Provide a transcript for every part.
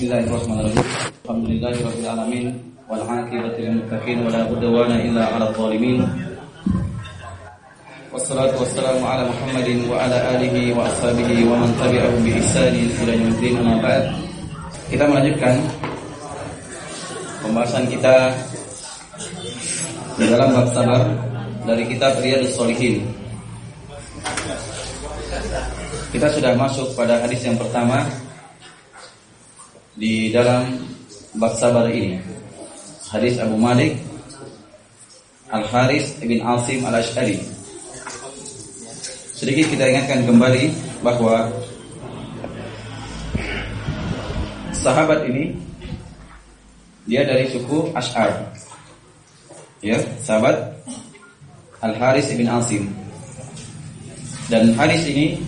Bismillahirrahmanirrahim. Alhamdulillahirabbil alamin wal 'aqibatu lil muttaqin wa la udwana illa 'alal zalimin. Wassalatu wassalamu ala Muhammadin wa ala alihi wa ashabihi wa man tabi'ahum bi ihsanin ila yaumil amma. Kita melanjutkan pembahasan kita di dalam bab sabar dari kitab Riyadhus Shalihin. Kita sudah masuk pada hadis yang pertama di dalam bab sabar ini. Hadis Abu Malik Al Haris bin Asim Al Ashari. Sedikit kita ingatkan kembali bahwa sahabat ini dia dari suku Ash'ar. Ya, sahabat Al Haris bin Asim. Dan hadis ini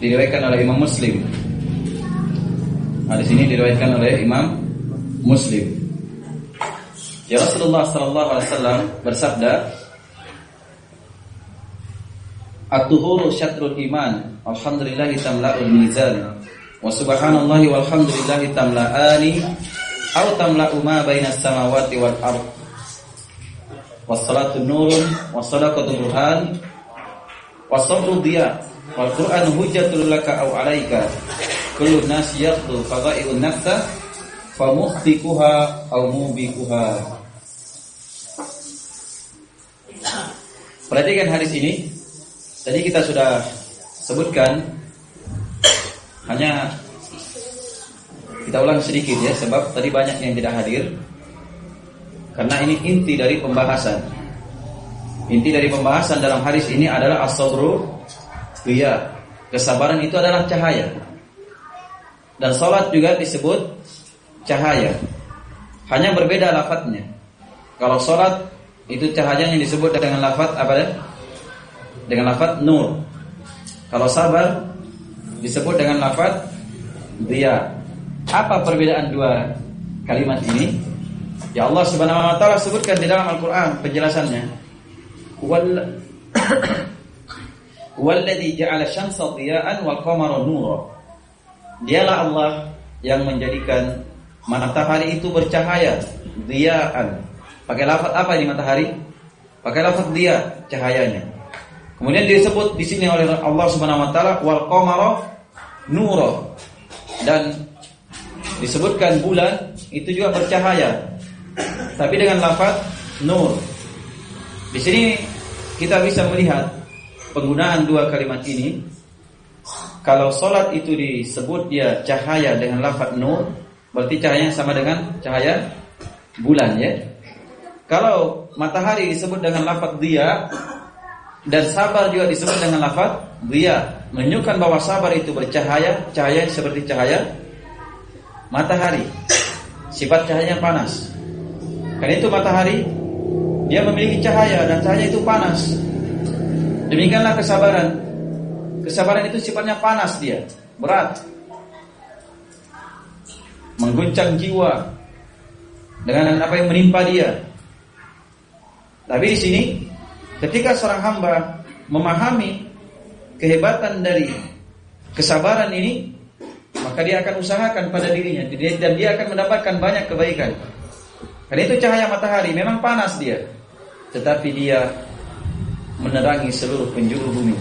diriwayatkan oleh Imam Muslim. Hadis ini diriwayatkan oleh Imam Muslim. Ya Rasulullah sallallahu alaihi wasallam bersabda, At-tuhuru syatrul iman. Alhamdulillah tamla'ul mizan. Wa subhanallahi walhamdulillahi tamla'ani aw tamla'u ma bainas samawati wal ard. Wassalatu nurun wa sadaqatu burhan wa sabru diya wal qur'an hujjatul laka aw alaika kullu nas yaqdu fadai'un nafsa famuhtikuha aw mubikuha Perhatikan hadis ini. Tadi kita sudah sebutkan Hanya Kita ulang sedikit ya Sebab tadi banyak yang tidak hadir. Karena ini inti dari pembahasan. Inti dari pembahasan dalam hadis ini adalah as-sabru Kesabaran itu adalah cahaya Dan sholat juga disebut cahaya Hanya berbeda lafadznya Kalau sholat itu cahayanya disebut dengan lafadz apa ya? Dengan lafadz nur. Kalau sabar disebut dengan lafadz dia. Apa perbedaan dua kalimat ini? Ya Allah Subhanahu wa taala sebutkan di dalam Al-Qur'an penjelasannya. Wal Walladzi ja'ala syamsa dhiya'an wal qamara nura. Dialah Allah yang menjadikan matahari itu bercahaya, dhiya'an. Pakai lafaz apa ini matahari? Pakai lafaz dia cahayanya. Kemudian disebut di sini oleh Allah Subhanahu wa taala wal qamara nura. Dan disebutkan bulan itu juga bercahaya. Tapi dengan lafaz nur. Di sini kita bisa melihat penggunaan dua kalimat ini. Kalau solat itu disebut dia cahaya dengan lafaz nur, berarti cahayanya sama dengan cahaya bulan ya. Kalau matahari disebut dengan lafaz dia dan sabar juga disebut dengan lafaz dia, menunjukkan bahwa sabar itu bercahaya, cahaya seperti cahaya matahari. Sifat cahayanya panas. Karena itu matahari dia memiliki cahaya dan cahaya itu panas. Demikianlah kesabaran. Kesabaran itu sifatnya panas dia, berat. Mengguncang jiwa dengan apa yang menimpa dia. Tapi di sini ketika seorang hamba memahami kehebatan dari kesabaran ini, maka dia akan usahakan pada dirinya dan dia akan mendapatkan banyak kebaikan. Karena itu cahaya matahari memang panas dia, tetapi dia menerangi seluruh penjuru bumi.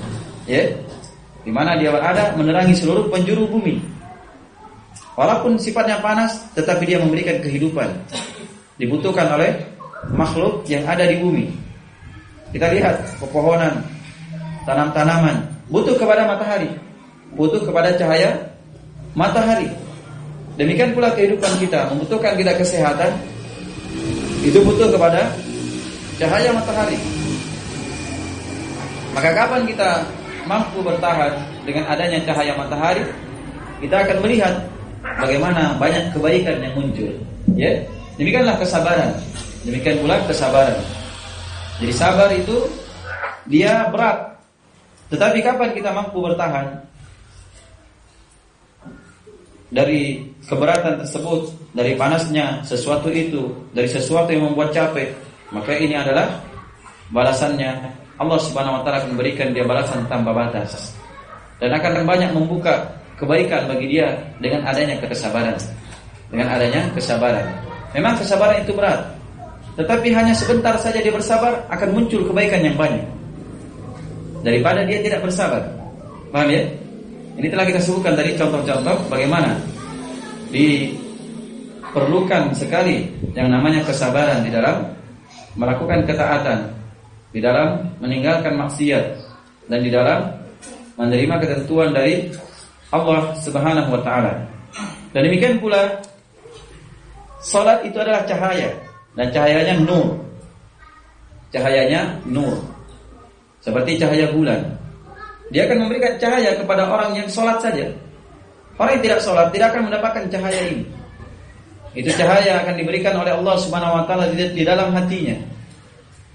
Ya, di mana dia berada menerangi seluruh penjuru bumi. Walaupun sifatnya panas, tetapi dia memberikan kehidupan. Dibutuhkan oleh makhluk yang ada di bumi. Kita lihat pepohonan, tanam-tanaman butuh kepada matahari, butuh kepada cahaya matahari. Demikian pula kehidupan kita membutuhkan kita kesehatan, itu butuh kepada cahaya matahari. Maka kapan kita mampu bertahan dengan adanya cahaya matahari, kita akan melihat bagaimana banyak kebaikan yang muncul. Ya, demikianlah kesabaran. Demikian pula kesabaran. Jadi sabar itu dia berat. Tetapi kapan kita mampu bertahan dari keberatan tersebut, dari panasnya sesuatu itu, dari sesuatu yang membuat capek, maka ini adalah balasannya. Allah Subhanahu wa taala akan dia balasan tanpa batas. Dan akan banyak membuka kebaikan bagi dia dengan adanya kesabaran. Dengan adanya kesabaran. Memang kesabaran itu berat. Tetapi hanya sebentar saja dia bersabar akan muncul kebaikan yang banyak. Daripada dia tidak bersabar. Paham ya? Ini telah kita sebutkan dari contoh-contoh bagaimana diperlukan sekali yang namanya kesabaran di dalam melakukan ketaatan, di dalam meninggalkan maksiat dan di dalam menerima ketentuan dari Allah Subhanahu wa taala. Dan demikian pula salat itu adalah cahaya dan cahayanya nur. Cahayanya nur. Seperti cahaya bulan. Dia akan memberikan cahaya kepada orang yang sholat saja. Orang yang tidak sholat tidak akan mendapatkan cahaya ini. Itu cahaya akan diberikan oleh Allah Subhanahu Wa Taala di dalam hatinya.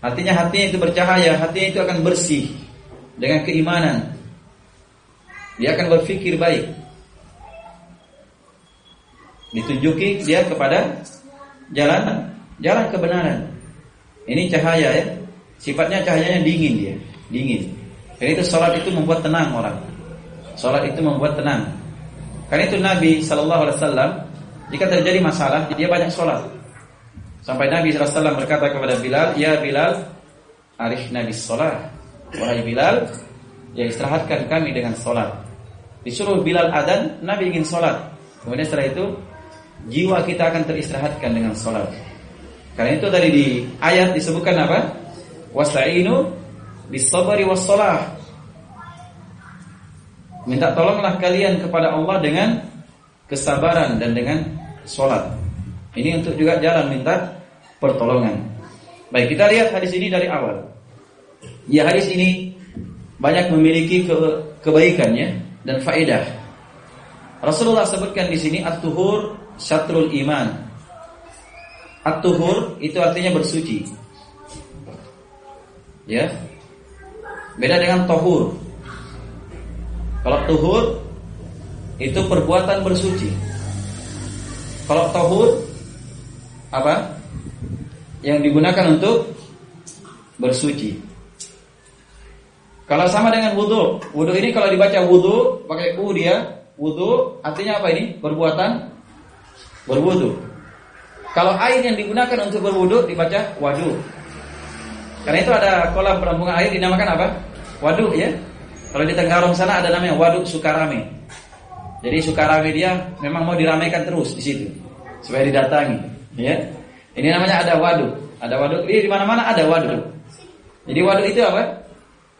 Hatinya hatinya itu bercahaya, hatinya itu akan bersih dengan keimanan. Dia akan berpikir baik. Ditunjuki dia kepada jalan jalan kebenaran. Ini cahaya ya. Sifatnya cahayanya dingin dia, dingin. Karena itu sholat itu membuat tenang orang. Sholat itu membuat tenang. Karena itu Nabi Shallallahu Alaihi Wasallam jika terjadi masalah dia banyak sholat. Sampai Nabi SAW berkata kepada Bilal, Ya Bilal, arif Nabi sholat. Wahai Bilal, ya istirahatkan kami dengan sholat. Disuruh Bilal adan, Nabi ingin sholat. Kemudian setelah itu, jiwa kita akan teristirahatkan dengan sholat. Karena itu tadi di ayat disebutkan apa? Wasta'inu Bisabari wassalah Minta tolonglah kalian kepada Allah dengan kesabaran dan dengan sholat. Ini untuk juga jalan minta pertolongan. Baik, kita lihat hadis ini dari awal. Ya, hadis ini banyak memiliki ke kebaikannya dan faedah. Rasulullah sebutkan di sini at-tuhur syatrul iman. At-tuhur itu artinya bersuci. Ya, Beda dengan tohur. Kalau tohur itu perbuatan bersuci. Kalau tohur apa? Yang digunakan untuk bersuci. Kalau sama dengan wudhu, wudhu ini kalau dibaca wudhu pakai u dia, wudhu artinya apa ini? Perbuatan berwudhu. Kalau air yang digunakan untuk berwudhu dibaca wadu. Karena itu ada kolam penampungan air dinamakan apa? Waduk ya. Kalau di Tenggarong sana ada namanya Waduk Sukarame. Jadi Sukarame dia memang mau diramaikan terus di situ supaya didatangi, ya. Ini namanya ada waduk. Ada waduk di mana-mana ada waduk. Jadi waduk itu apa?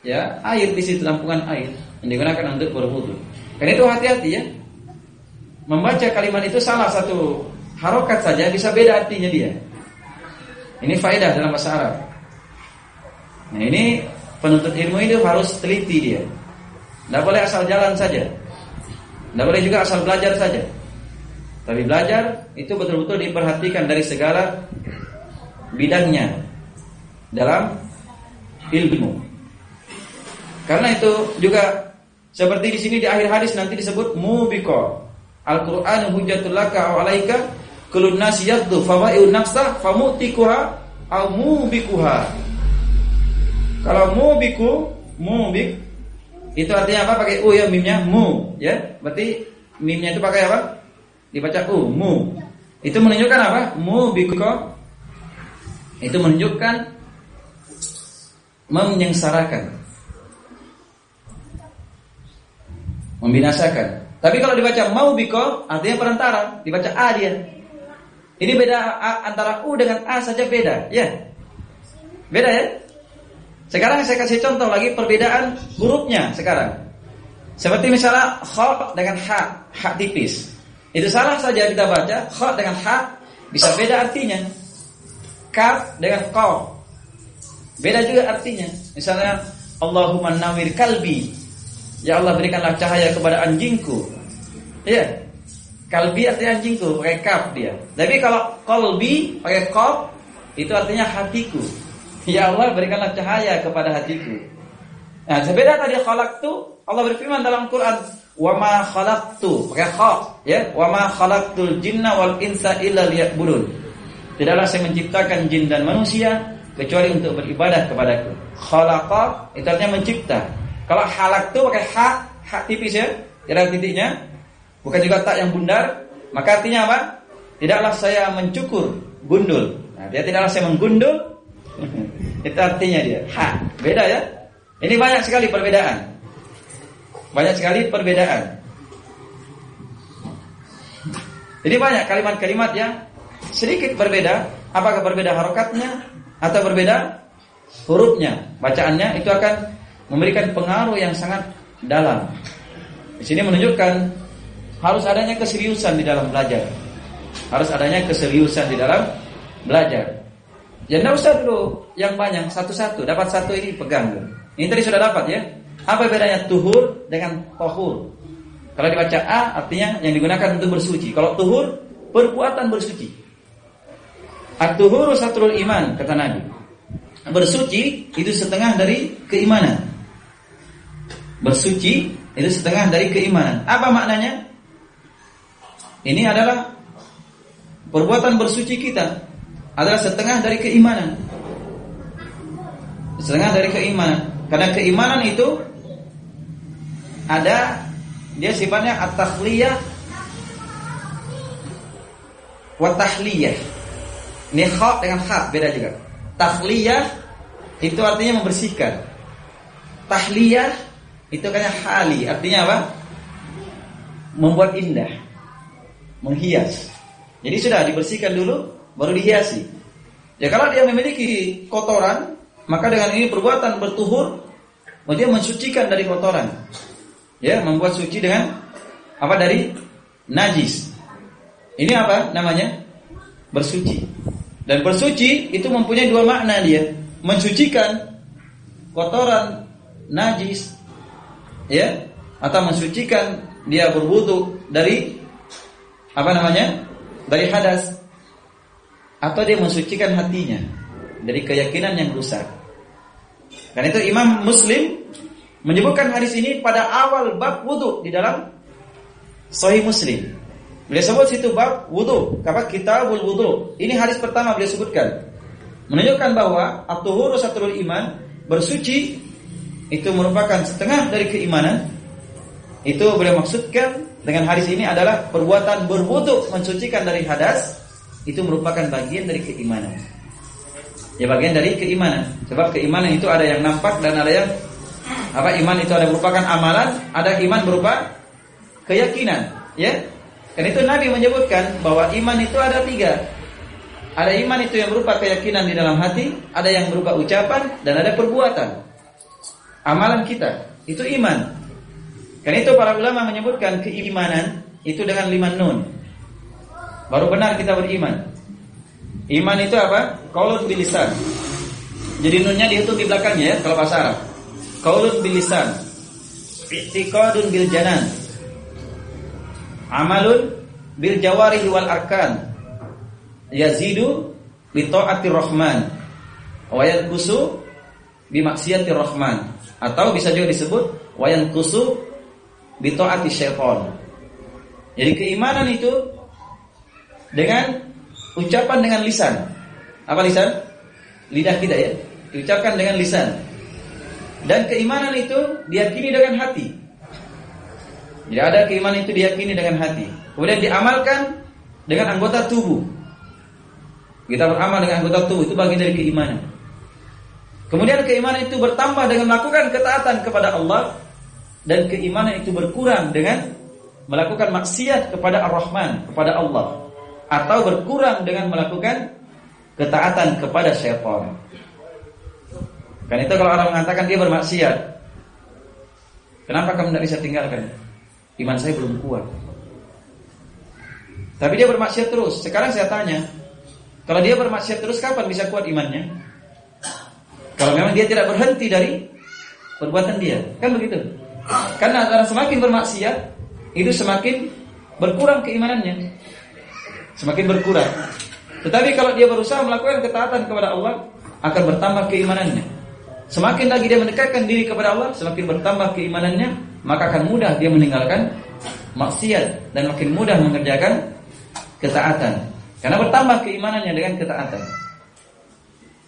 Ya, air di situ tampungan air yang digunakan untuk berwudu. Karena itu hati-hati ya. Membaca kalimat itu salah satu harokat saja bisa beda artinya dia. Ini faedah dalam bahasa Arab. Nah ini penuntut ilmu itu harus teliti dia. Tidak boleh asal jalan saja. Tidak boleh juga asal belajar saja. Tapi belajar itu betul-betul diperhatikan dari segala bidangnya dalam ilmu. Karena itu juga seperti di sini di akhir hadis nanti disebut mubiko. Al-Qur'an hujjatul laka aw alaika kulun nas yaddu fawai'un nafsa mubikuha. Kalau mubiku, mubik itu artinya apa? Pakai u ya mimnya mu, ya. Berarti mimnya itu pakai apa? Dibaca u, mu. Itu menunjukkan apa? Mubiko itu menunjukkan menyengsarakan. Membinasakan. Tapi kalau dibaca mau biko artinya perantara, dibaca a dia. Ini beda a, antara u dengan a saja beda, ya. Beda ya? Sekarang saya kasih contoh lagi perbedaan hurufnya sekarang. Seperti misalnya kha dengan ha, ha tipis. Itu salah saja kita baca kha dengan ha bisa beda artinya. Kaf dengan qaf. Beda juga artinya. Misalnya Allahumma nawir kalbi. Ya Allah berikanlah cahaya kepada anjingku. Iya. Kalbi artinya anjingku pakai kaf dia. Tapi kalau kalbi pakai qaf itu artinya hatiku. Ya Allah berikanlah cahaya kepada hatiku. Nah, sebeda tadi tu Allah berfirman dalam Quran, "Wa ma khalaqtu," pakai ya, "Wa ma khalaqtul jinna wal insa illa liya'budun." Tidaklah saya menciptakan jin dan manusia kecuali untuk beribadah kepadaku. Khalaqa itu artinya mencipta. Kalau halak tu pakai ha, ha tipis ya, tidak titiknya. bukan juga tak yang bundar, maka artinya apa? Tidaklah saya mencukur gundul. Nah, dia tidaklah saya menggundul. Itu artinya dia. Ha, beda ya. Ini banyak sekali perbedaan. Banyak sekali perbedaan. Jadi banyak kalimat-kalimat yang sedikit berbeda. Apakah berbeda harokatnya atau berbeda hurufnya, bacaannya itu akan memberikan pengaruh yang sangat dalam. Di sini menunjukkan harus adanya keseriusan di dalam belajar. Harus adanya keseriusan di dalam belajar. Ya tidak usah dulu yang banyak satu-satu, dapat satu ini pegang dulu. Ini tadi sudah dapat ya. Apa bedanya tuhur dengan tohur? Kalau dibaca A artinya yang digunakan untuk bersuci. Kalau tuhur perbuatan bersuci. At-tuhuru satrul iman kata Nabi. Bersuci itu setengah dari keimanan. Bersuci itu setengah dari keimanan. Apa maknanya? Ini adalah perbuatan bersuci kita adalah setengah dari keimanan. Setengah dari keimanan. Karena keimanan itu ada dia sifatnya at-takhliyah wa tahliyah. Ini dengan kha beda juga. Tahliyah itu artinya membersihkan. Tahliyah itu kayaknya hali, artinya apa? Membuat indah. Menghias. Jadi sudah dibersihkan dulu baru dihiasi. Ya kalau dia memiliki kotoran, maka dengan ini perbuatan bertuhur, dia mensucikan dari kotoran. Ya, membuat suci dengan apa dari najis. Ini apa namanya? Bersuci. Dan bersuci itu mempunyai dua makna dia. Mensucikan kotoran najis ya atau mensucikan dia berwudu dari apa namanya? dari hadas atau dia mensucikan hatinya dari keyakinan yang rusak. Karena itu Imam Muslim menyebutkan hadis ini pada awal bab wudu di dalam Sahih Muslim. Beliau sebut situ bab wudu, kata kitabul wudu. Ini hadis pertama beliau sebutkan. Menunjukkan bahwa at-tuhuru satrul iman, bersuci itu merupakan setengah dari keimanan. Itu beliau maksudkan dengan hadis ini adalah perbuatan berwudu mensucikan dari hadas itu merupakan bagian dari keimanan. Ya bagian dari keimanan. Sebab keimanan itu ada yang nampak dan ada yang apa iman itu ada merupakan amalan, ada iman berupa keyakinan, ya. Dan itu Nabi menyebutkan bahwa iman itu ada tiga. Ada iman itu yang berupa keyakinan di dalam hati, ada yang berupa ucapan, dan ada perbuatan. Amalan kita itu iman. Karena itu para ulama menyebutkan keimanan itu dengan lima nun. Baru benar kita beriman. Iman itu apa? Qaulun bilisan. Jadi nunnya dihitung di belakangnya ya kalau bahasa Arab. Qaulun bilisan. I'tiqadun bil janan. Amalun bil jawarihi wal arkan. Yazidu bi ta'atir rahman. Wa yanqusu bi maksiatir rahman. Atau bisa juga disebut wa yanqusu bi ta'ati syaitan. Jadi keimanan itu dengan ucapan dengan lisan. Apa lisan? Lidah kita ya. Diucapkan dengan lisan. Dan keimanan itu diyakini dengan hati. Jadi ada keimanan itu diyakini dengan hati. Kemudian diamalkan dengan anggota tubuh. Kita beramal dengan anggota tubuh itu bagian dari keimanan. Kemudian keimanan itu bertambah dengan melakukan ketaatan kepada Allah dan keimanan itu berkurang dengan melakukan maksiat kepada Ar-Rahman, kepada Allah atau berkurang dengan melakukan ketaatan kepada syaitan. Kan itu kalau orang mengatakan dia bermaksiat, kenapa kamu tidak bisa tinggalkan? Iman saya belum kuat. Tapi dia bermaksiat terus. Sekarang saya tanya, kalau dia bermaksiat terus kapan bisa kuat imannya? Kalau memang dia tidak berhenti dari perbuatan dia, kan begitu? Karena orang semakin bermaksiat, itu semakin berkurang keimanannya semakin berkurang. Tetapi kalau dia berusaha melakukan ketaatan kepada Allah, akan bertambah keimanannya. Semakin lagi dia mendekatkan diri kepada Allah, semakin bertambah keimanannya, maka akan mudah dia meninggalkan maksiat dan makin mudah mengerjakan ketaatan. Karena bertambah keimanannya dengan ketaatan.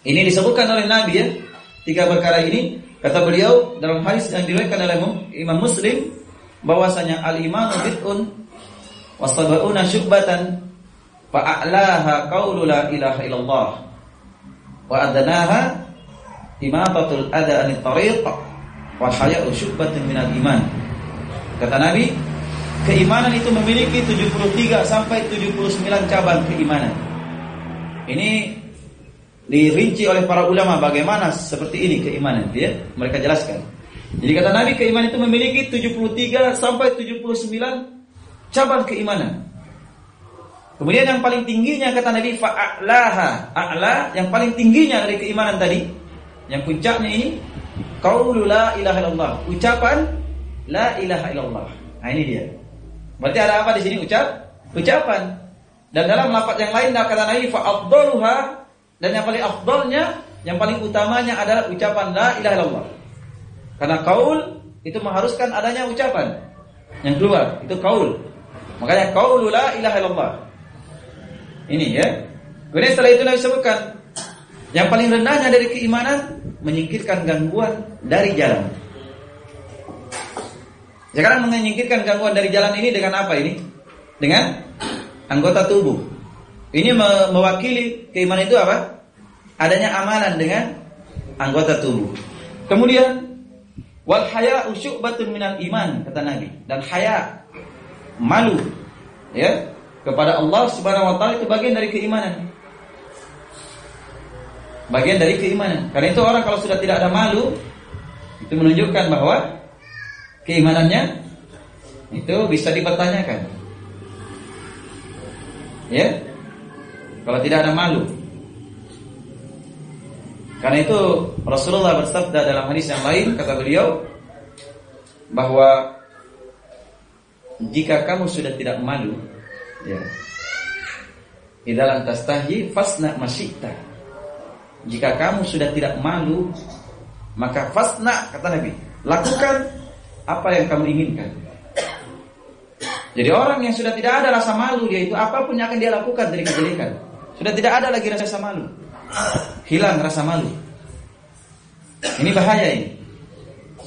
Ini disebutkan oleh Nabi ya, tiga perkara ini kata beliau dalam hadis yang diriwayatkan oleh Imam Muslim bahwasanya al-imanu bid'un Wasabuna syubbatan fa'alaha qawlu la ilaha illallah wa adnaha imatatul adha anit tariq wa haya'u syubbatun minal iman. Kata Nabi, keimanan itu memiliki 73 sampai 79 cabang keimanan. Ini dirinci oleh para ulama bagaimana seperti ini keimanan ya mereka jelaskan jadi kata Nabi keimanan itu memiliki 73 sampai 79 cabang keimanan kemudian yang paling tingginya kata Nabi fa'alaha a'la yang paling tingginya dari keimanan tadi yang puncaknya ini qaulu la ilaha illallah ucapan la ilaha illallah nah ini dia berarti ada apa di sini ucap ucapan dan dalam lafaz yang lain kata Nabi fa'afdaluha dan yang paling afdalnya, yang paling utamanya adalah ucapan la ilaha illallah. Karena kaul itu mengharuskan adanya ucapan yang keluar, itu kaul. Makanya kaul la ilaha illallah. Ini ya. Kemudian setelah itu Nabi sebutkan yang paling rendahnya dari keimanan menyingkirkan gangguan dari jalan. Sekarang menyingkirkan gangguan dari jalan ini dengan apa ini? Dengan anggota tubuh. Ini mewakili keimanan itu apa? Adanya amalan dengan anggota tubuh. Kemudian wal haya batun minal iman kata Nabi dan haya malu ya kepada Allah Subhanahu wa taala itu bagian dari keimanan. Bagian dari keimanan. Karena itu orang kalau sudah tidak ada malu itu menunjukkan bahwa keimanannya itu bisa dipertanyakan. Ya, kalau tidak ada malu. Karena itu Rasulullah bersabda dalam hadis yang lain kata beliau bahwa jika kamu sudah tidak malu, ya, idalan tastahi fasna masyita. Jika kamu sudah tidak malu, maka fasna kata Nabi, lakukan apa yang kamu inginkan. Jadi orang yang sudah tidak ada rasa malu dia itu apa pun yang akan dia lakukan dari kejelekan. Sudah tidak ada lagi rasa malu. Hilang rasa malu. Ini bahaya ini.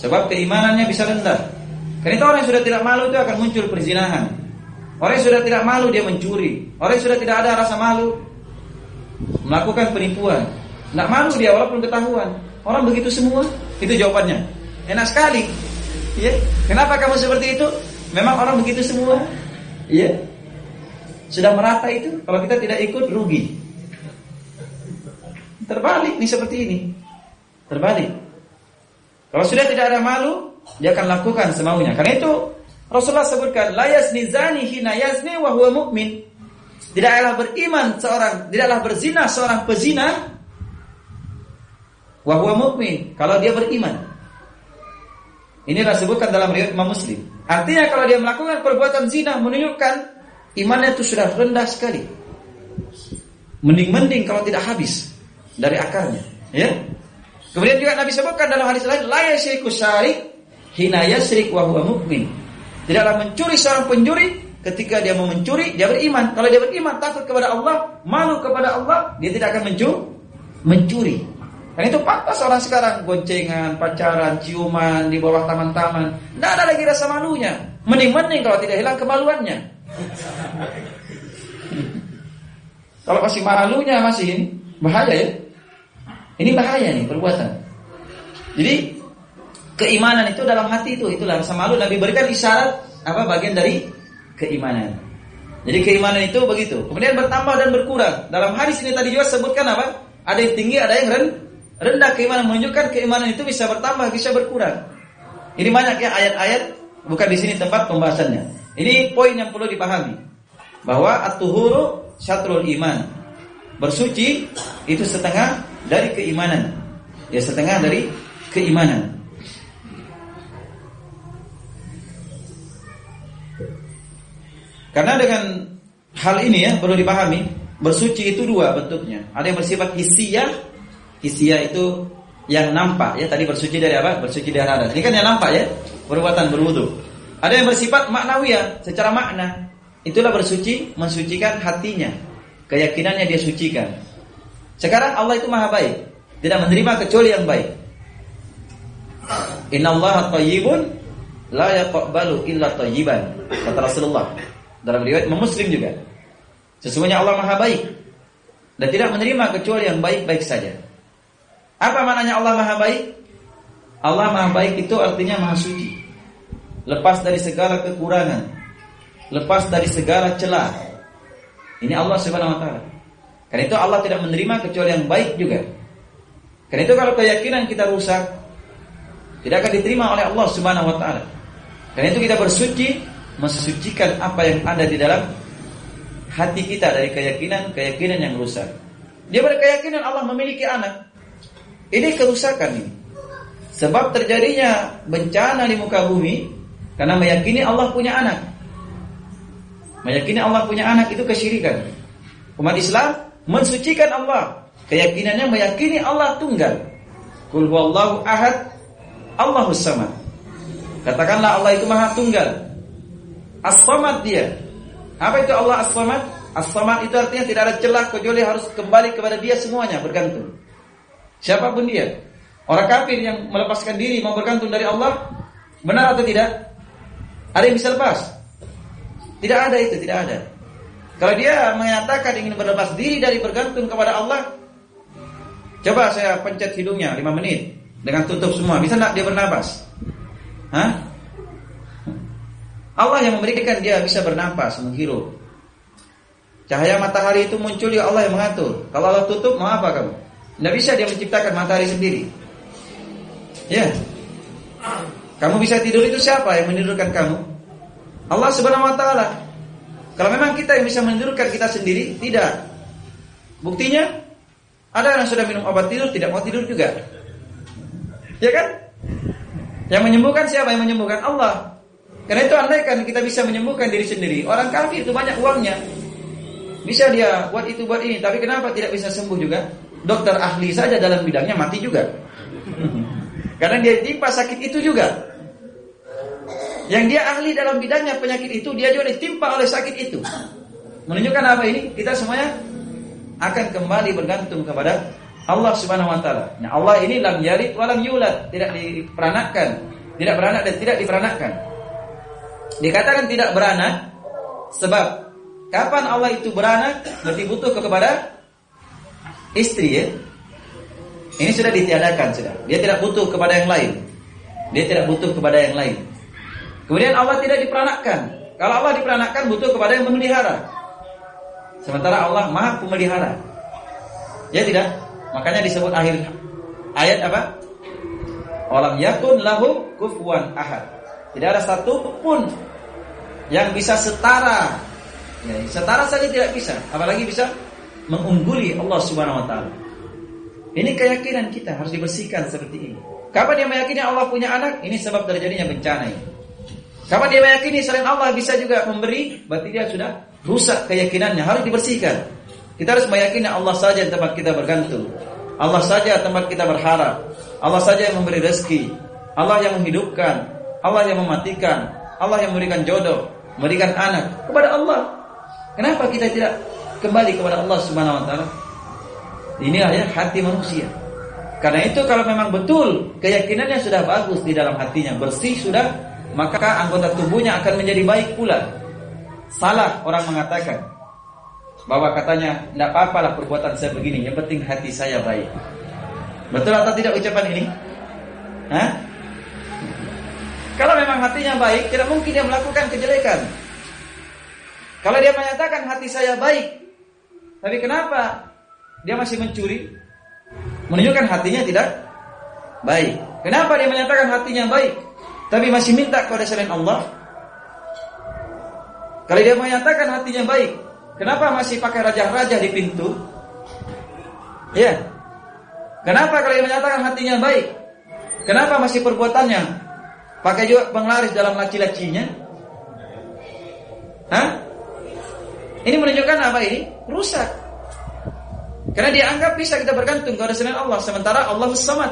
Sebab keimanannya bisa rendah. Karena itu orang yang sudah tidak malu itu akan muncul perzinahan. Orang yang sudah tidak malu dia mencuri. Orang yang sudah tidak ada rasa malu melakukan penipuan. Tidak malu dia walaupun ketahuan. Orang begitu semua. Itu jawabannya. Enak sekali. Ya. Kenapa kamu seperti itu? Memang orang begitu semua. Iya. Sudah merata itu, kalau kita tidak ikut rugi. Terbalik nih seperti ini. Terbalik. Kalau sudah tidak ada malu, dia akan lakukan semaunya. Karena itu Rasulullah sebutkan la yazni zani hina mu'min. Tidaklah beriman seorang, tidaklah berzina seorang pezina wa huwa mu'min kalau dia beriman. Inilah sebutkan dalam riwayat Imam Muslim. Artinya kalau dia melakukan perbuatan zina menunjukkan Imannya itu sudah rendah sekali. Mending-mending kalau tidak habis dari akarnya, ya. Kemudian juga Nabi sebutkan dalam hadis lain, la yasyriku syarik hina yasyrik wa huwa mu'min. Tidaklah mencuri seorang pencuri ketika dia mau mencuri, dia beriman. Kalau dia beriman takut kepada Allah, malu kepada Allah, dia tidak akan mencuri. mencuri. Dan itu pantas orang sekarang goncengan, pacaran, ciuman di bawah taman-taman. Tidak ada lagi rasa malunya. Mending-mending kalau tidak hilang kemaluannya. Kalau masih malunya masih ini bahaya ya. Ini bahaya nih perbuatan. Jadi keimanan itu dalam hati itu itulah rasa malu Nabi berikan isyarat apa bagian dari keimanan. Jadi keimanan itu begitu. Kemudian bertambah dan berkurang. Dalam hadis ini tadi juga sebutkan apa? Ada yang tinggi, ada yang rendah. Keimanan menunjukkan keimanan itu bisa bertambah, bisa berkurang. Ini banyak ya ayat-ayat. Bukan di sini tempat pembahasannya. Ini poin yang perlu dipahami. Bahwa at-tuhuru syatrul iman. Bersuci itu setengah dari keimanan. Ya setengah dari keimanan. Karena dengan hal ini ya perlu dipahami, bersuci itu dua bentuknya. Ada yang bersifat hisia, hisia itu yang nampak ya. Tadi bersuci dari apa? Bersuci dari hadas. Ini kan yang nampak ya, perbuatan berwudu. Ada yang bersifat maknawiyah secara makna. Itulah bersuci, mensucikan hatinya. Keyakinannya dia sucikan. Sekarang Allah itu maha baik. Tidak menerima kecuali yang baik. Inna Allah tayyibun la yaqbalu illa tayyiban. Kata Rasulullah. Dalam riwayat Muslim juga. Sesungguhnya Allah Maha baik dan tidak menerima kecuali yang baik-baik saja. Apa maknanya Allah Maha baik? Allah Maha baik itu artinya Maha suci. Lepas dari segala kekurangan, lepas dari segala celah. Ini Allah Subhanahu wa taala. Karena itu Allah tidak menerima kecuali yang baik juga. Karena itu kalau keyakinan kita rusak, tidak akan diterima oleh Allah Subhanahu wa taala. Karena itu kita bersuci mensucikan apa yang ada di dalam hati kita dari keyakinan-keyakinan yang rusak. Dia berkeyakinan Allah memiliki anak. Ini kerusakan ini. Sebab terjadinya bencana di muka bumi karena meyakini Allah punya anak. Meyakini Allah punya anak itu kesyirikan. Umat Islam mensucikan Allah. Keyakinannya meyakini Allah tunggal. Kul huwallahu ahad, Allahus samad. Katakanlah Allah itu maha tunggal. As-samad dia. Apa itu Allah as-samad? As-samad itu artinya tidak ada celah kecuali harus kembali kepada dia semuanya bergantung. Siapa pun dia. Orang kafir yang melepaskan diri mau bergantung dari Allah, benar atau tidak? Ada yang bisa lepas? Tidak ada itu, tidak ada. Kalau dia menyatakan ingin berlepas diri dari bergantung kepada Allah, coba saya pencet hidungnya 5 menit dengan tutup semua, bisa tidak dia bernapas? Hah? Allah yang memberikan dia bisa bernapas, menghirup. Cahaya matahari itu muncul ya Allah yang mengatur. Kalau Allah tutup, mau apa kamu? Tidak bisa dia menciptakan matahari sendiri. Ya. Kamu bisa tidur itu siapa yang menidurkan kamu? Allah Subhanahu wa taala. Kalau memang kita yang bisa menidurkan kita sendiri, tidak. Buktinya ada yang sudah minum obat tidur tidak mau tidur juga. Ya kan? Yang menyembuhkan siapa yang menyembuhkan? Allah. Karena itu andaikan kita bisa menyembuhkan diri sendiri. Orang kafir itu banyak uangnya. Bisa dia buat itu buat ini, tapi kenapa tidak bisa sembuh juga? Dokter ahli saja dalam bidangnya mati juga. Karena dia timpa sakit itu juga. Yang dia ahli dalam bidangnya penyakit itu, dia juga ditimpa oleh sakit itu. Menunjukkan apa ini? Kita semuanya akan kembali bergantung kepada Allah Subhanahu wa taala. Nah, Allah ini lam yalid wa lam yulad, tidak diperanakkan, tidak beranak dan tidak diperanakkan. Dikatakan tidak beranak sebab kapan Allah itu beranak berarti butuh kepada istri ya. Ini sudah ditiadakan sudah. Dia tidak butuh kepada yang lain. Dia tidak butuh kepada yang lain. Kemudian Allah tidak diperanakkan. Kalau Allah diperanakkan butuh kepada yang memelihara. Sementara Allah Maha Pemelihara. Ya tidak? Makanya disebut akhir ayat apa? Walam yakun lahu kufuwan ahad. Tidak ada satu pun yang bisa setara. Ya, setara saja tidak bisa, apalagi bisa mengungguli Allah Subhanahu wa taala. Ini keyakinan kita harus dibersihkan seperti ini. Kapan dia meyakini Allah punya anak? Ini sebab terjadinya bencana ini. Kapan dia meyakini selain Allah bisa juga memberi? Berarti dia sudah rusak keyakinannya, harus dibersihkan. Kita harus meyakini Allah saja tempat kita bergantung. Allah saja tempat kita berharap. Allah saja yang memberi rezeki. Allah yang menghidupkan. Allah yang mematikan. Allah yang memberikan jodoh memberikan anak kepada Allah. Kenapa kita tidak kembali kepada Allah Subhanahu wa taala? Ini adalah hati manusia. Karena itu kalau memang betul keyakinannya sudah bagus di dalam hatinya, bersih sudah, maka anggota tubuhnya akan menjadi baik pula. Salah orang mengatakan bahwa katanya tidak apa-apa lah perbuatan saya begini, yang penting hati saya baik. Betul atau tidak ucapan ini? Hah? Kalau memang hatinya baik, tidak mungkin dia melakukan kejelekan. Kalau dia menyatakan hati saya baik, tapi kenapa dia masih mencuri? Menunjukkan hatinya tidak baik. Kenapa dia menyatakan hatinya baik, tapi masih minta kepada selain Allah? Kalau dia menyatakan hatinya baik, kenapa masih pakai raja-raja di pintu? Ya. Kenapa kalau dia menyatakan hatinya baik? Kenapa masih perbuatannya Pakai juga penglaris dalam laci-lacinya. Hah? Ini menunjukkan apa ini? Rusak. Karena dia anggap bisa kita bergantung kepada selain Allah, sementara Allah samad.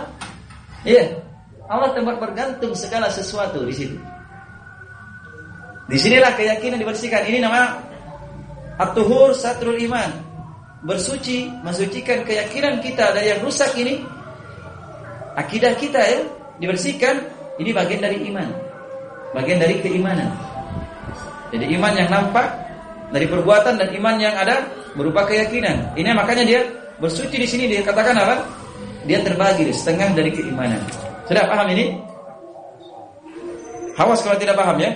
Iya. Allah tempat bergantung segala sesuatu di situ. Di sinilah keyakinan dibersihkan. Ini nama at-tuhur satrul iman. Bersuci, mensucikan keyakinan kita dari yang rusak ini. Akidah kita ya dibersihkan ini bagian dari iman. Bagian dari keimanan. Jadi iman yang nampak dari perbuatan dan iman yang ada berupa keyakinan. Ini makanya dia bersuci di sini dia katakan apa? Dia terbagi setengah dari keimanan. Sudah paham ini? Hawas kalau tidak paham ya.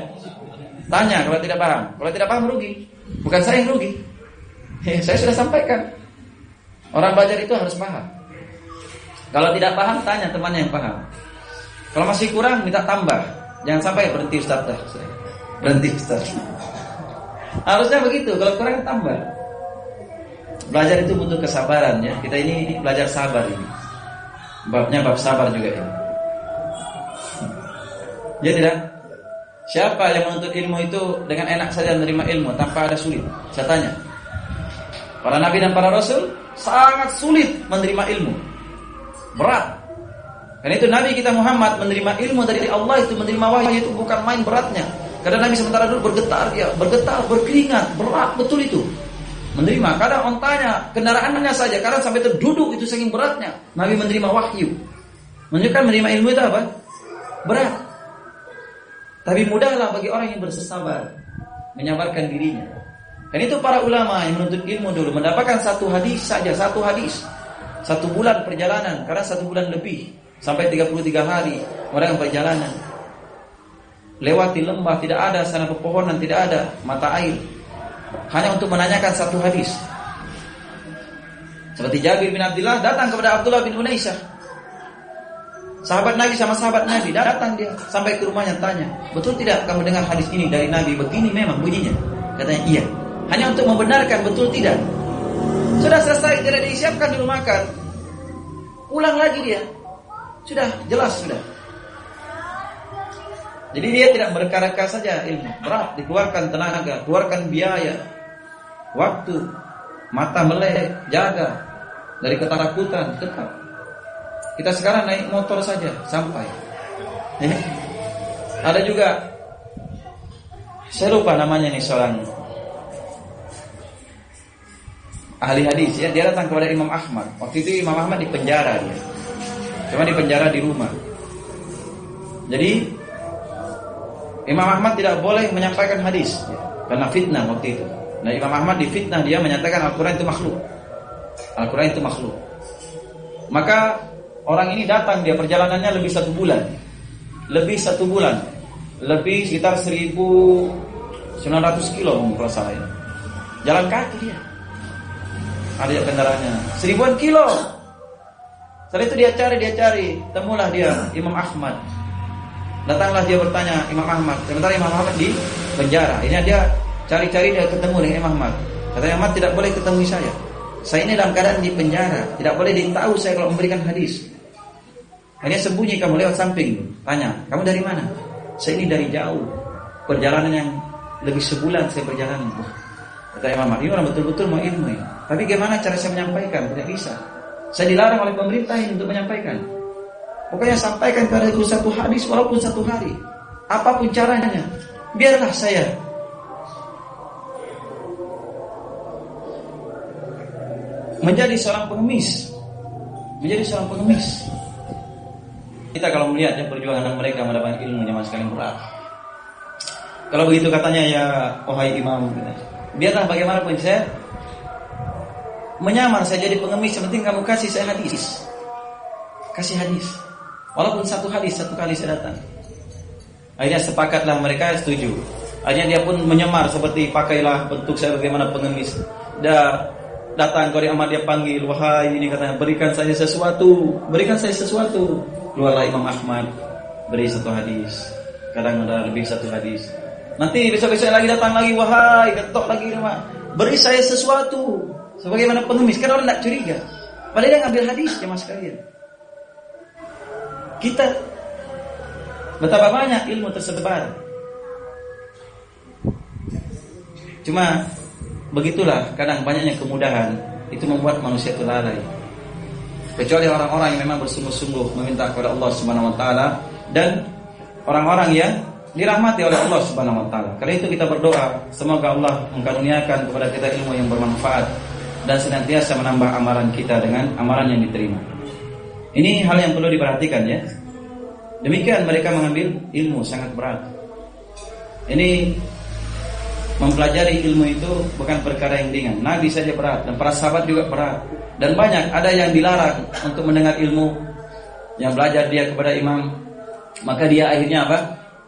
Tanya kalau tidak paham. Kalau tidak paham rugi. Bukan saya yang rugi. saya sudah sampaikan. Orang belajar itu harus paham. Kalau tidak paham tanya teman yang paham. Kalau masih kurang minta tambah. Jangan sampai berhenti Ustaz. Berhenti Ustaz. Harusnya begitu, kalau kurang tambah. Belajar itu butuh kesabaran ya. Kita ini belajar sabar ini. Babnya bab sabar juga ini. Ya tidak? Siapa yang menuntut ilmu itu dengan enak saja menerima ilmu tanpa ada sulit? Saya tanya. Para nabi dan para rasul sangat sulit menerima ilmu. Berat. Karena itu Nabi kita Muhammad menerima ilmu dari Allah itu menerima wahyu itu bukan main beratnya. Karena Nabi sementara dulu bergetar, ya bergetar, berkeringat, berat betul itu. Menerima. Kadang ontanya, kendaraannya saja, kadang sampai terduduk itu saking beratnya. Nabi menerima wahyu. Menunjukkan menerima ilmu itu apa? Berat. Tapi mudahlah bagi orang yang bersabar, menyabarkan dirinya. Dan itu para ulama yang menuntut ilmu dulu mendapatkan satu hadis saja, satu hadis. Satu bulan perjalanan, karena satu bulan lebih. Sampai 33 hari orang perjalanan lewati lembah tidak ada. Sana pepohonan tidak ada. Mata air. Hanya untuk menanyakan satu hadis. Seperti Jabir bin Abdullah datang kepada Abdullah bin Unaisah. Sahabat Nabi sama sahabat Nabi datang dia sampai ke rumahnya tanya betul tidak kamu dengar hadis ini dari Nabi? Begini memang bunyinya. Katanya iya. Hanya untuk membenarkan betul tidak? Sudah selesai tidak disiapkan di rumah makan ulang lagi dia. Sudah jelas sudah jadi dia tidak berkaraka saja ilmu, berat dikeluarkan tenaga, keluarkan biaya, waktu, mata melek, jaga dari ketarakutan tetap. Kita sekarang naik motor saja sampai. Ya. Ada juga saya lupa namanya nih seorang ahli hadis ya dia datang kepada Imam Ahmad waktu itu Imam Ahmad di penjara cuma di penjara di rumah jadi Imam Ahmad tidak boleh menyampaikan hadis karena fitnah waktu itu. Nah Imam Ahmad di fitnah dia menyatakan Al-Quran itu makhluk. Al-Quran itu makhluk. Maka orang ini datang dia perjalanannya lebih satu bulan, lebih satu bulan, lebih sekitar 1900 kilo kalau salah ini. Jalan kaki dia. Ada kendaraannya seribuan kilo. Setelah itu dia cari, dia cari, temulah dia Imam Ahmad Datanglah dia bertanya Imam Ahmad. Sementara Imam Ahmad di penjara. Ini dia cari-cari dia ketemu dengan Imam Ahmad. Kata Imam Ahmad tidak boleh ketemu saya. Saya ini dalam keadaan di penjara. Tidak boleh ditahu saya kalau memberikan hadis. Hanya sembunyi kamu lewat samping. Tanya, kamu dari mana? Saya ini dari jauh. Perjalanan yang lebih sebulan saya berjalan. Kata Imam Ahmad, ini orang betul-betul mau ilmu ya. Tapi bagaimana cara saya menyampaikan? Tidak bisa. Saya dilarang oleh pemerintah ini untuk menyampaikan. Pokoknya sampaikan aku satu hadis walaupun satu hari. Apa pun caranya. Biarlah saya. Menjadi seorang pengemis. Menjadi seorang pengemis. Kita kalau melihat ya perjuangan mereka mendapatkan ilmu yang sekali berat. Kalau begitu katanya ya wahai imam, biarlah bagaimanapun saya menyamar saya jadi pengemis, yang penting kamu kasih saya hadis. Kasih hadis. Walaupun satu hadis satu kali saya datang. Akhirnya sepakatlah mereka setuju. Akhirnya dia pun menyemar seperti pakailah bentuk saya bagaimana pengemis. Dah datang kepada Ahmad dia panggil, wahai ini katanya berikan saya sesuatu, berikan saya sesuatu. Keluarlah Imam Ahmad beri satu hadis. Kadang ada lebih satu hadis. Nanti besok-besok lagi datang lagi, wahai ketok lagi rumah. Beri saya sesuatu. Sebagaimana pengemis, kan orang tidak curiga. Padahal dia ngambil hadis ya mas kalian. Kita betapa banyak ilmu tersebar. Cuma begitulah kadang banyaknya kemudahan itu membuat manusia itu lalai. Kecuali orang-orang yang memang bersungguh-sungguh meminta kepada Allah Subhanahu wa taala dan orang-orang yang dirahmati oleh Allah Subhanahu wa taala. Karena itu kita berdoa semoga Allah mengkaruniakan kepada kita ilmu yang bermanfaat dan senantiasa menambah amalan kita dengan amalan yang diterima. Ini hal yang perlu diperhatikan ya. Demikian mereka mengambil ilmu sangat berat. Ini mempelajari ilmu itu bukan perkara yang ringan. Nabi saja berat dan para sahabat juga berat. Dan banyak ada yang dilarang untuk mendengar ilmu yang belajar dia kepada imam. Maka dia akhirnya apa?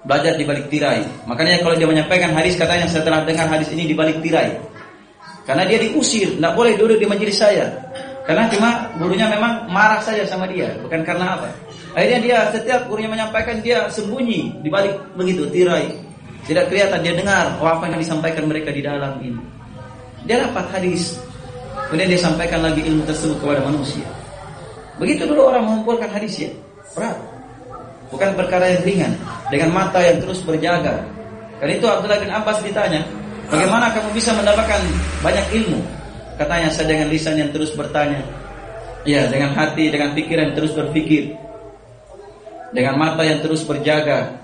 Belajar di balik tirai. Makanya kalau dia menyampaikan hadis katanya setelah dengar hadis ini di balik tirai. Karena dia diusir, tidak boleh duduk di majelis saya. Karena cuma gurunya memang marah saja sama dia, bukan karena apa. Akhirnya dia setiap gurunya menyampaikan dia sembunyi di balik begitu tirai. Tidak kelihatan dia dengar oh, apa yang disampaikan mereka di dalam ini. Dia dapat hadis. Kemudian dia sampaikan lagi ilmu tersebut kepada manusia. Begitu dulu orang mengumpulkan hadis ya. Berat. Bukan perkara yang ringan. Dengan mata yang terus berjaga. Karena itu Abdullah bin Abbas ditanya, bagaimana kamu bisa mendapatkan banyak ilmu? Katanya saya dengan lisan yang terus bertanya. Ya, dengan hati, dengan pikiran terus berpikir. Dengan mata yang terus berjaga.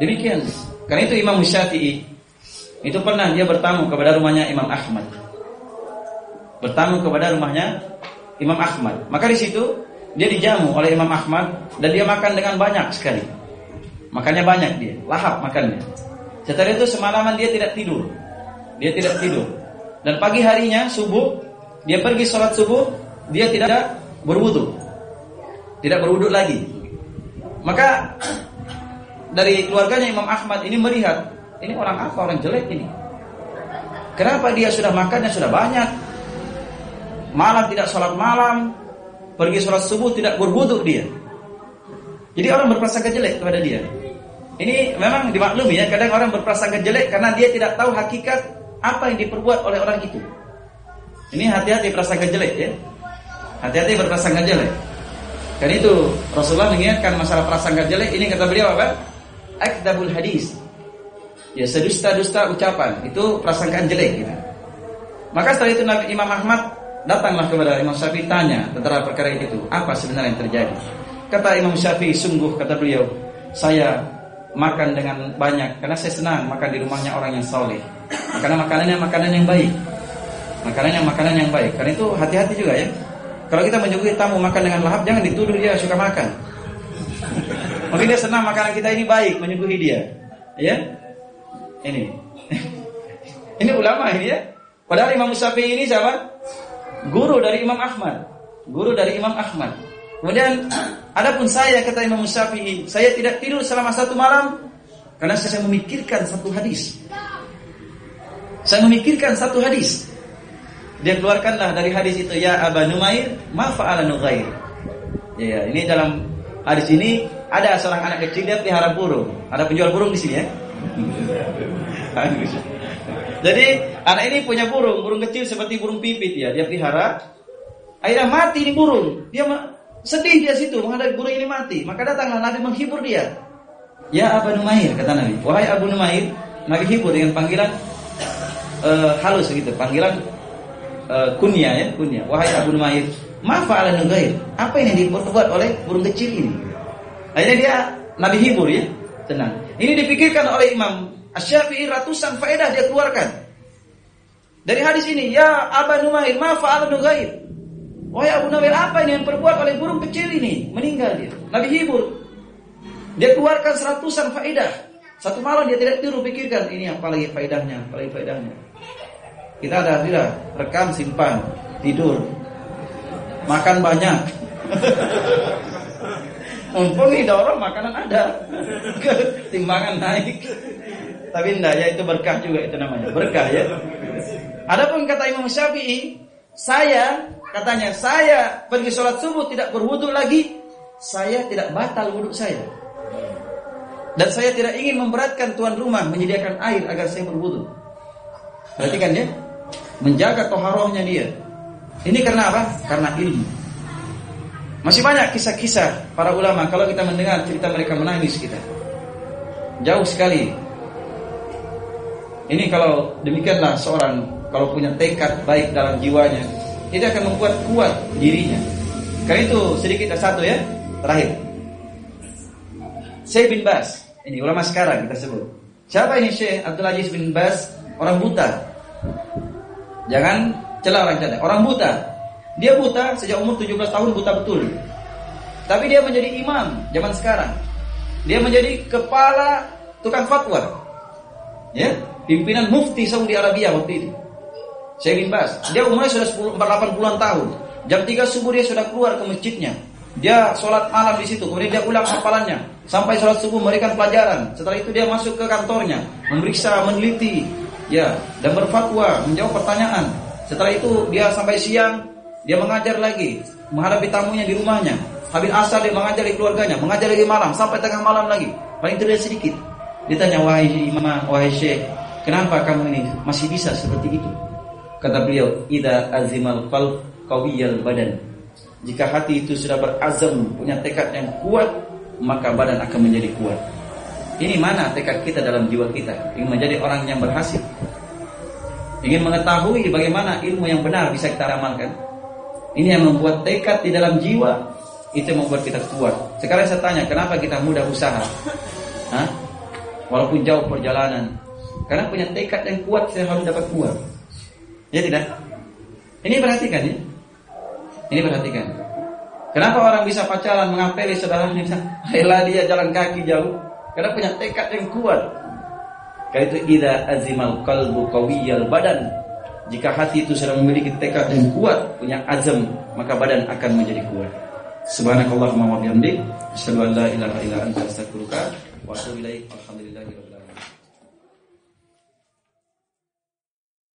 Demikian. Karena itu Imam Syafi'i itu pernah dia bertamu kepada rumahnya Imam Ahmad. Bertamu kepada rumahnya Imam Ahmad. Maka di situ dia dijamu oleh Imam Ahmad dan dia makan dengan banyak sekali. Makannya banyak dia, lahap makannya. Setelah itu semalaman dia tidak tidur. Dia tidak tidur. Dan pagi harinya subuh dia pergi sholat subuh, dia tidak berwudu. Tidak berwudu lagi. Maka dari keluarganya Imam Ahmad ini melihat ini orang apa orang jelek ini. Kenapa dia sudah makannya sudah banyak, malam tidak sholat malam, pergi sholat subuh tidak berwudu dia. Jadi orang berprasangka jelek kepada dia. Ini memang dimaklumi ya, kadang orang berprasangka jelek karena dia tidak tahu hakikat apa yang diperbuat oleh orang itu. Ini hati-hati prasangka jelek ya. Hati-hati berprasangka jelek. Karena itu Rasulullah mengingatkan masalah prasangka jelek ini kata beliau apa? Akdabul hadis. Ya sedusta-dusta ucapan itu prasangkaan jelek gitu. Maka setelah itu Nabi Imam Ahmad datanglah kepada Imam Syafi'i tanya tentang perkara itu apa sebenarnya yang terjadi. Kata Imam Syafi'i sungguh kata beliau saya makan dengan banyak karena saya senang makan di rumahnya orang yang soleh. Karena makanannya makanan yang baik. Makanannya makanan yang baik. Karena itu hati-hati juga ya. Kalau kita menyuguhi tamu makan dengan lahap, jangan dituduh dia suka makan. Mungkin dia senang makanan kita ini baik, menyuguhi dia. Ya, ini. ini ulama ini ya. Padahal Imam Syafi'i ini siapa? Guru dari Imam Ahmad. Guru dari Imam Ahmad. Kemudian adapun saya kata Imam Syafi'i, saya tidak tidur selama satu malam karena saya memikirkan satu hadis. Saya memikirkan satu hadis. Dia keluarkanlah dari hadis itu ya Aba Numair, ma fa'ala Nughair. Ya, ini dalam hadis ini ada seorang anak kecil dia pelihara burung. Ada penjual burung di sini ya. Jadi anak ini punya burung, burung kecil seperti burung pipit ya, dia pelihara. Akhirnya mati ini burung. Dia sedih dia situ menghadapi burung ini mati. Maka datanglah Nabi menghibur dia. Ya Abu Numair kata Nabi. Wahai Abu Numair, Nabi hibur dengan panggilan uh, halus gitu, panggilan uh, kunya ya, kunya. Wahai Abu Numair, ma fa'ala nugair? Apa ini diperbuat oleh burung kecil ini? Akhirnya dia Nabi hibur ya, tenang. Ini dipikirkan oleh Imam Asy-Syafi'i ratusan faedah dia keluarkan. Dari hadis ini, ya Abu Numair, ma fa'ala nugair? Wahai Abu Numair, apa ini yang perbuat oleh burung kecil ini? Meninggal dia. Nabi hibur. Dia keluarkan seratusan faedah. Satu malam dia tidak tidur pikirkan ini apa lagi faedahnya, apa lagi faedahnya. Kita ada tidak rekam simpan tidur makan banyak. Mumpung ini dorong makanan ada, timbangan naik. Tapi enggak ya itu berkah juga itu namanya berkah ya. Adapun kata Imam Syafi'i, saya katanya saya pergi sholat subuh tidak berwudu lagi, saya tidak batal wudhu saya. Dan saya tidak ingin memberatkan tuan rumah menyediakan air agar saya berwudu. Perhatikan ya, menjaga toharohnya dia. Ini karena apa? Karena ilmu. Masih banyak kisah-kisah para ulama kalau kita mendengar cerita mereka menangis kita. Jauh sekali. Ini kalau demikianlah seorang kalau punya tekad baik dalam jiwanya, dia akan membuat kuat dirinya. Karena itu sedikit satu ya, terakhir. Syekh bin Bas, ini ulama sekarang kita sebut. Siapa ini Syekh Abdul Aziz bin Bas? Orang buta. Jangan celah orang cadang. Orang buta. Dia buta sejak umur 17 tahun buta betul. Tapi dia menjadi imam zaman sekarang. Dia menjadi kepala tukang fatwa. Ya. pimpinan mufti Saudi Arabia waktu itu. Saya bin Bas. Dia umurnya sudah 10, 8 puluhan tahun. Jam 3 subuh dia sudah keluar ke masjidnya. Dia sholat malam di situ, kemudian dia ulang hafalannya. Sampai sholat subuh memberikan pelajaran. Setelah itu dia masuk ke kantornya, memeriksa, meneliti, ya, dan berfatwa, menjawab pertanyaan. Setelah itu dia sampai siang, dia mengajar lagi, menghadapi tamunya di rumahnya. Habis asar dia mengajar di keluarganya, mengajar lagi malam, sampai tengah malam lagi. Paling tidak sedikit. Ditanya, wahai imam, wahai syekh, kenapa kamu ini masih bisa seperti itu? Kata beliau, Ida azimal qalb qawiyal badan. Jika hati itu sudah berazam, punya tekad yang kuat, maka badan akan menjadi kuat. Ini mana tekad kita dalam jiwa kita? Ingin menjadi orang yang berhasil. Ingin mengetahui bagaimana ilmu yang benar bisa kita amalkan. Ini yang membuat tekad di dalam jiwa itu yang membuat kita kuat. Sekarang saya tanya, kenapa kita mudah usaha? Hah? Walaupun jauh perjalanan. Karena punya tekad yang kuat saya harus dapat kuat. Ya tidak? Ini perhatikan ya. Ini perhatikan. Kenapa orang bisa pacaran mengapeli saudaranya? Rela dia jalan kaki jauh. Karena punya tekad yang kuat. Karena itu ida azimal kalbu kawiyal badan. Jika hati itu sudah memiliki tekad yang kuat, punya azam, maka badan akan menjadi kuat. Subhanakallahumma wa bihamdik, asyhadu an la ilaha illa anta astaghfiruka wa atubu ilaik. Alhamdulillahirabbil